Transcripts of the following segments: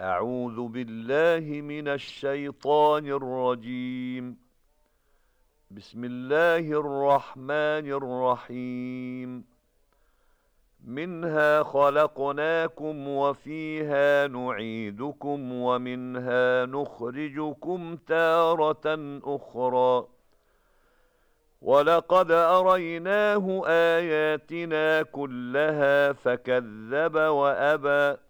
أعوذ بالله من الشيطان الرجيم. بسم الله الرحمن الرحيم. منها خلقناكم وفيها نعيدكم ومنها نخرجكم تارة أخرى. وَلَقَدْ أَرَيْنَاهُ آيَاتِنَا كُلَّهَا فَكَذَّبَ وَأَبَى.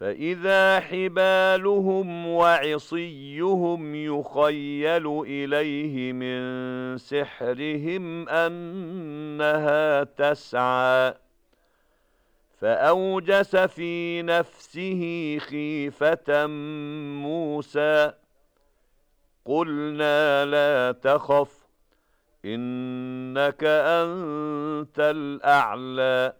فَإِذَا حِبَالُهُمْ وَعِصِيُّهُمْ يُخَيَّلُ إِلَيْهِ مِنْ سِحْرِهِمْ أَنَّهَا تَسْعَى فَأَوْجَسَ فِي نَفْسِهِ خِيفَةً مُوسَى قُلْنَا لَا تَخَفْ إِنَّكَ أَنْتَ الْأَعْلَى.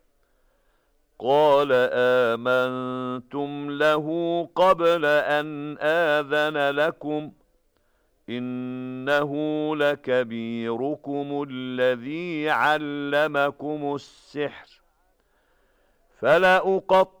قَالَ آمَنْتُمْ لَهُ قَبْلَ أَنْ آذَنَ لَكُمْ إِنَّهُ لَكَبِيرُكُمُ الَّذِي عَلَّمَكُمُ السِّحْرَ فَلَأُقَطِّعَنَّ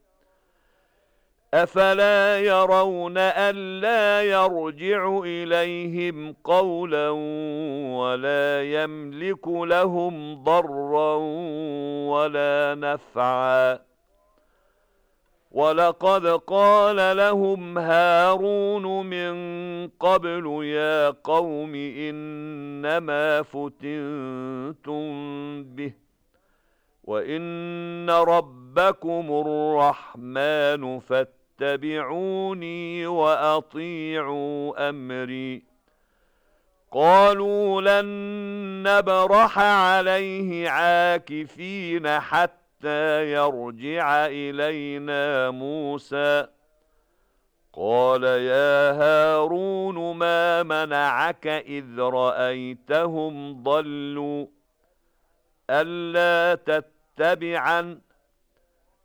أَفَلَا يَرَوْنَ أَلَّا يَرْجِعُ إِلَيْهِمْ قَوْلًا وَلَا يَمْلِكُ لَهُمْ ضَرًّا وَلَا نَفْعًا. وَلَقَدْ قَالَ لَهُمْ هَارُونُ مِنْ قَبْلُ يَا قَوْمِ إِنَّمَا فُتِنْتُمْ بِهِ وَإِنَّ رَبَّكُمُ الرَّحْمَنُ فَاتَّبِعُونِ اتبعوني وأطيعوا أمري. قالوا لن نبرح عليه عاكفين حتى يرجع إلينا موسى. قال يا هارون ما منعك إذ رأيتهم ضلوا؟ ألا تتبعا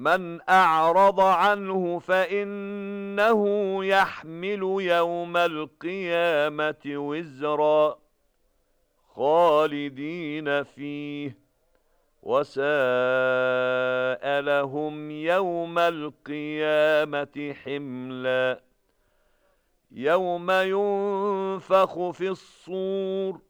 من أعرض عنه فإنه يحمل يوم القيامة وزرا خالدين فيه وساء لهم يوم القيامة حملا. يوم ينفخ في الصور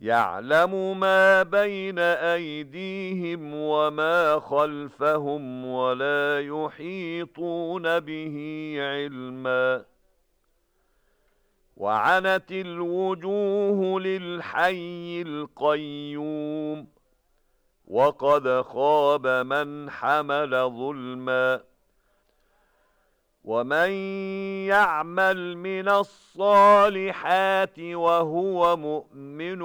يعلم ما بين أيديهم وما خلفهم ولا يحيطون به علما. وعنت الوجوه للحي القيوم وقد خاب من حمل ظلمًا. ومن يعمل من الصالحات وهو مؤمن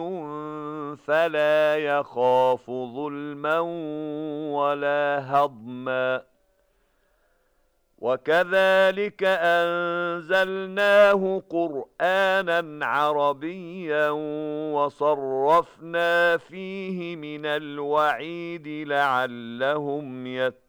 فلا يخاف ظلما ولا هضما وكذلك أنزلناه قرآنا عربيا وصرفنا فيه من الوعيد لعلهم يتقون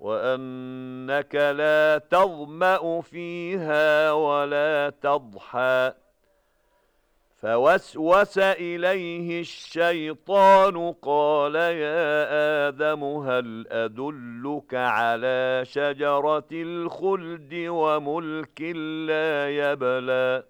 وَأَنَّكَ لَا تَظْمَأُ فِيهَا وَلَا تَضْحَى. فَوَسْوَسَ إِلَيْهِ الشَّيْطَانُ قَالَ يَا آدَمُ هَلْ أَدُلُّكَ عَلَى شَجَرَةِ الْخُلْدِ وَمُلْكٍ لَّا يَبْلَى؟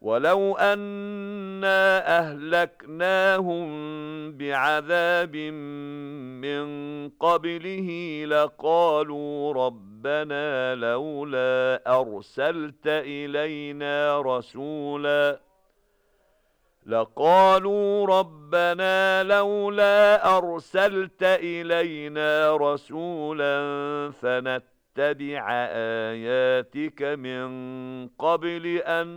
ولو أنا أهلكناهم بعذاب من قبله لقالوا ربنا لولا أرسلت إلينا رسولا لقالوا ربنا لولا أرسلت إلينا رسولا فنتبع آياتك من قبل أن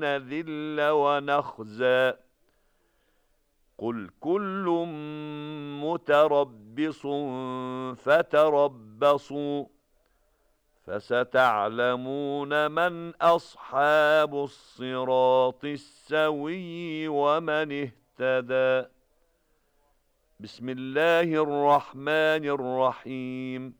نذل ونخزى. قل كل متربص فتربصوا فستعلمون من أصحاب الصراط السوي ومن اهتدى. بسم الله الرحمن الرحيم.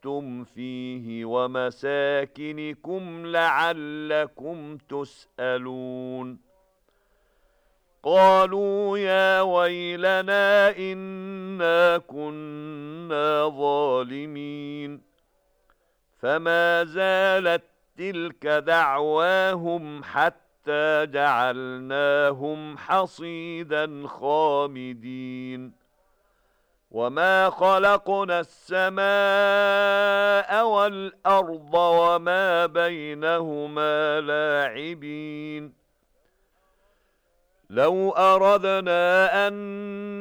لَبِثْتُمْ فِيهِ وَمَسَاكِنِكُمْ لَعَلَّكُمْ تُسْأَلُونَ قَالُوا يَا وَيْلَنَا إِنَّا كُنَّا ظَالِمِينَ فَمَا زَالَتْ تِلْكَ دَعْوَاهُمْ حَتَّى جَعَلْنَاهُمْ حَصِيدًا خَامِدِينَ وَمَا خَلَقْنَا السَّمَاءَ وَالْأَرْضَ وَمَا بَيْنَهُمَا لَاعِبِينَ لَوْ أَرَدْنَا أَن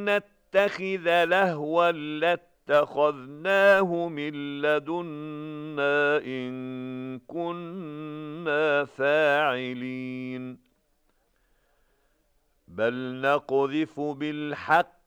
نَّتَّخِذَ لَهْوًا لَّاتَّخَذْنَاهُ مِن لَّدُنَّا إِن كُنَّا فَاعِلِينَ بَلْ نَقْذِفُ بِالْحَقِّ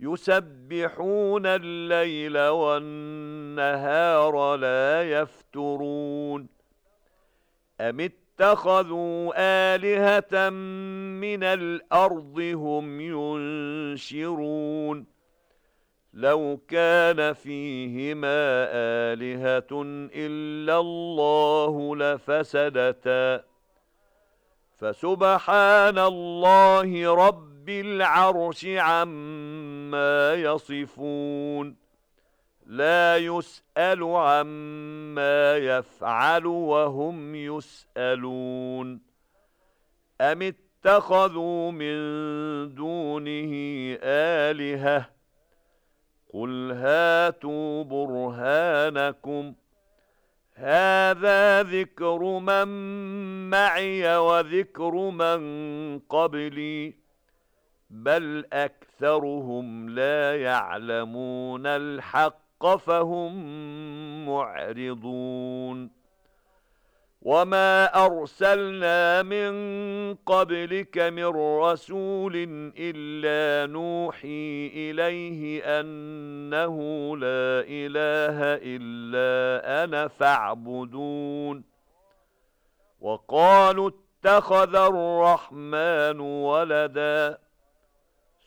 يُسَبِّحُونَ اللَّيْلَ وَالنَّهَارَ لَا يَفْتُرُونَ. أَمِ اتَّخَذُوا آلِهَةً مِنَ الْأَرْضِ هُمْ يُنشِرُونَ؟ لَوْ كَانَ فِيهِمَا آلِهَةٌ إِلَّا اللَّهُ لَفَسَدَتَا. فَسُبْحَانَ اللَّهِ رَبِّ الْعَرْشِ عَمَّا يَصِفُونَ. لَا يُسْأَلُ عَمَّا يَفْعَلُ وَهُمْ يُسْأَلُونَ. أَمِ اتَّخَذُوا مِن دُونِهِ آلِهَةً؟ قُلْ هَاتُوا بُرْهَانَكُمْ. هَذَا ذِكْرُ مَن مَّعِيَ وَذِكْرُ مَن قَبْلِي. بَلْ أَكْثَرُهُمْ لَا يَعْلَمُونَ الْحَقَّ فَهُمْ مُعْرِضُونَ. وَمَا أَرْسَلْنَا مِن قَبْلِكَ مِن رَّسُولٍ إِلَّا نُوحِي إِلَيْهِ أَنَّهُ لَا إِلَٰهَ إِلَّا أَنَا فَاعْبُدُونِ. وَقَالُوا اتَّخَذَ الرَّحْمَنُ وَلَدًا.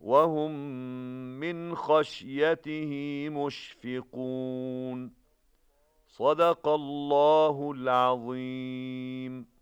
وَهُمْ مِنْ خَشْيَتِهِ مُشْفِقُونَ. صدق الله العظيم.